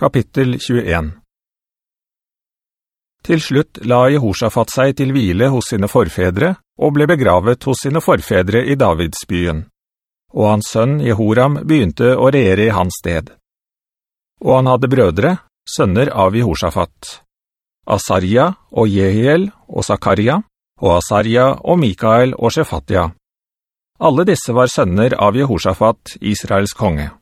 Kapittel 21 Til slutt la Jehoshaphat seg til hvile hos sine forfedre, og ble begravet hos sine forfedre i Davidsbyen. Og hans sønn Jehoram begynte å regjere i hans sted. Og han hadde brødre, sønner av Jehoshaphat. Asaria og Jehiel og Zakaria, og Asaria og Mikael og Shefatia. Alle disse var sønner av Jehoshaphat, Israels konge.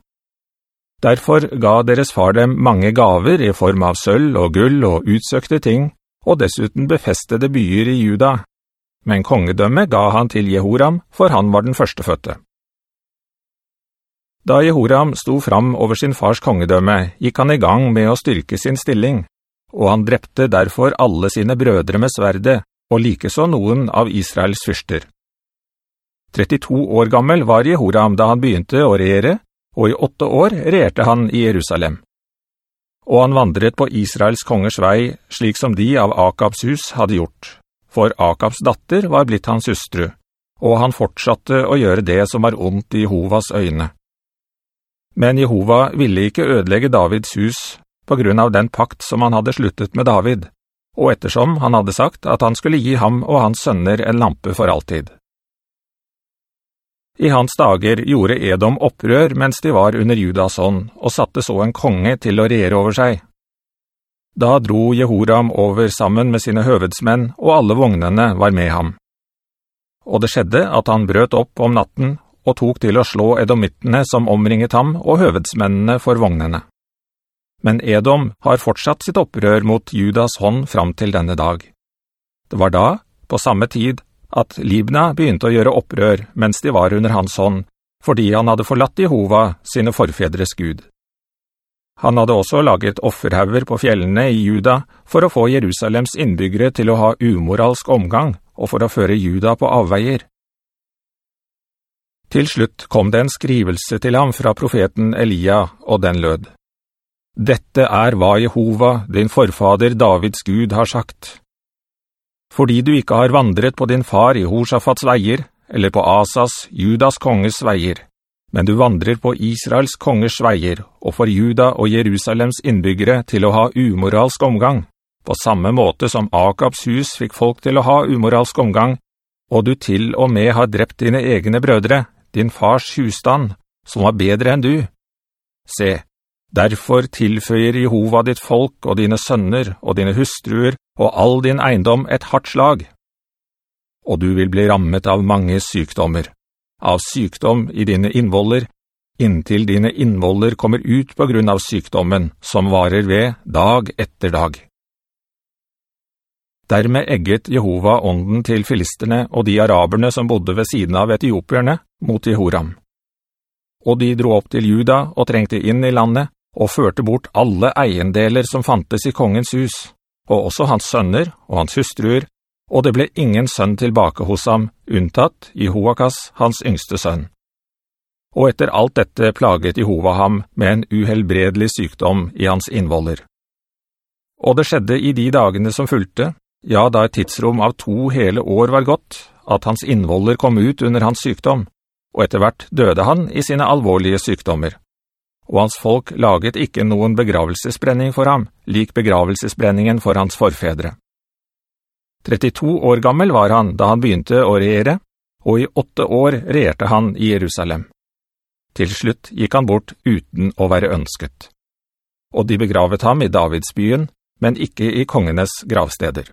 Derfor ga deres far dem mange gaver i form av sølv og gull og utsøkte ting, og dessuten befestede byer i Juda. Men kongedømme ga han til Jehoram, for han var den førsteføtte. Da Jehoram sto fram over sin fars kongedømme, gikk han i gang med å styrke sin stilling, og han drepte derfor alle sine brødre med sverde, og likeså noen av Israels fyrster. 32 år gammel var Jehoram da han begynte å regjere, og i åtte år regjerte han i Jerusalem. Og han vandret på Israels kongers vei, slik som de av Akabs hus hadde gjort, for Akabs datter var blitt hans hustru, og han fortsatte å gjøre det som var ondt i Jehovas øyne. Men Jehova ville ikke ødelegge Davids hus på grunn av den pakt som han hadde sluttet med David, og ettersom han hadde sagt at han skulle gi ham og hans sønner en lampe for alltid. I hans dager gjorde Edom opprør mens de var under Judas hånd, og satte så en konge til å regjere over seg. Da dro Jehoram over sammen med sine høvedsmenn, og alle vognene var med ham. Og det skjedde at han brøt opp om natten, og tok til å slå edomittene som omringet ham, og høvedsmennene for vognene. Men Edom har fortsatt sitt opprør mot Judas hånd fram til denne dag. Det var da, på samme tid, at Libna begynte å gjøre opprør mens de var under hans hånd, fordi han hadde forlatt Jehova, sine forfedres Gud. Han hadde også laget offerhauger på fjellene i Juda for å få Jerusalems innbyggere til å ha umoralsk omgang og for å føre Juda på avveier. Til slutt kom det en skrivelse til ham fra profeten Elia, og den lød. Dette er hva Jehova, din forfader Davids Gud, har sagt fordi du ikke har vandret på din far i Horsafats veier, eller på Asas, Judas konges veier, men du vandrer på Israels konges veier, og får Juda og Jerusalems innbyggere til å ha umoralsk omgang, på samme måte som Akabs hus fikk folk til å ha umoralsk omgang, og du til og med har drept dine egne brødre, din fars husstand, som var bedre enn du. Se, Derfor tilføyer Jehova ditt folk og dine sønner og dine hustruer og all din eiendom et hardt slag. Og du vil bli rammet av mange sykdommer, av sykdom i dine innvoller, inntil dine innvoller kommer ut på grunn av sykdommen, som varer ved dag etter dag. Dermed egget Jehova ånden til filisterne og de araberne som bodde ved siden av etiopierne mot Jehoram. Og de dro opp til Juda og trengte inn i landet, og førte bort alle eiendeler som fantes i kongens hus, og også hans sønner og hans hustruer, og det ble ingen sønn tilbake hos ham, unntatt Jehoakas, hans yngste sønn. Og etter alt dette plaget Jehova ham med en uhelbredelig sykdom i hans innvoller. Og det skjedde i de dagene som fulgte, ja, da et tidsrom av to hele år var gått, at hans innvoller kom ut under hans sykdom, og etter hvert døde han i sine alvorlige sykdommer og hans folk laget ikke noen begravelsesbrenning for ham, lik begravelsesbrenningen for hans forfedre. 32 år gammel var han da han begynte å regjere, og i åtte år regjerte han i Jerusalem. Til slutt gikk han bort uten å være ønsket. Og de begravet ham i Davidsbyen, men ikke i kongenes gravsteder.